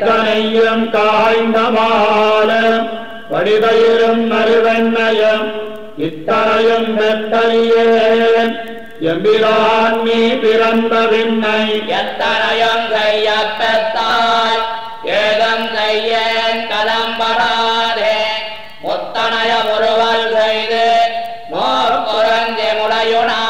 எத்தனையிலும் காய்ந்த மாலம் வடிவயிலும் மறுவெண்ணயம் இத்தனையும் வெத்தலியே எம்பிரான் நீ பிறந்த விண்ணை. எத்தனையும் செய்ய பெத்தாய் ஏதம் செய்ய கலம்பராதே முத்தனைய ஒருவல் செய்து மோர் குரந்தி முடையுனா